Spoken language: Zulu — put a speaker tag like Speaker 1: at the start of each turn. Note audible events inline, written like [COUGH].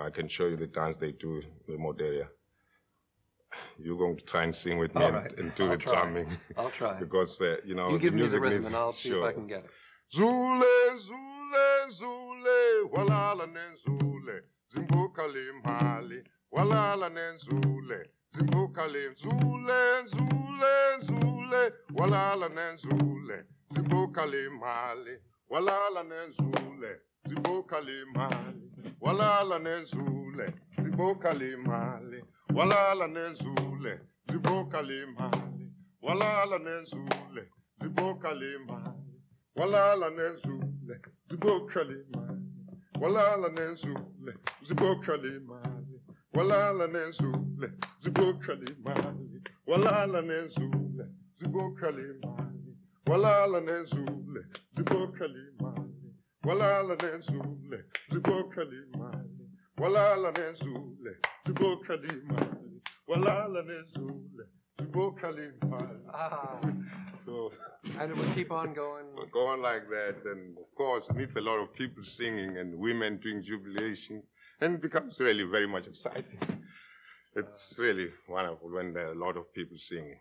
Speaker 1: I can show you the dance they do in the area. You're going to try and sing with me and,
Speaker 2: right.
Speaker 1: and do
Speaker 2: I'll
Speaker 1: the
Speaker 2: try.
Speaker 1: drumming
Speaker 2: I'll try. [LAUGHS]
Speaker 1: because uh, you know
Speaker 2: You give me the rhythm and I'll see if I
Speaker 1: sure.
Speaker 2: can get it.
Speaker 1: Zule, zule, zule, walala nenzule, zimbuka limali, walala nenzule, zimbuka lim, zule, zule, zule, walala nenzule, zimbuka limali, walala nenzule, zimbuka limali, walala nenzule, zimbuka limali, walala nenzule, zimbuka limali, walala nenzule, zimbuka limali. Walala nenzule, zibuka limali. Walala nenzule, zibuka limali. Walala nenzule, zibuka limali. Walala nenzule, zibuka limali. Walala nenzule, zibuka limali. Walala nenzule, zibuka limali. Walala nenzule, zibuka limali. Walala nenzule, zibuka limali.
Speaker 2: Ah,
Speaker 1: So
Speaker 2: and it would keep on going. [LAUGHS]
Speaker 1: go on like that, and of course, it needs a lot of people singing and women doing jubilation, and it becomes really very much exciting. It's really wonderful when there are a lot of people singing.